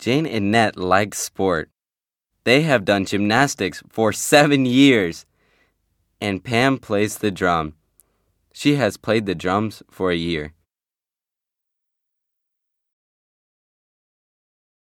Jane and Ned like sport. They have done gymnastics for seven years. And Pam plays the drum. She has played the drums for a year.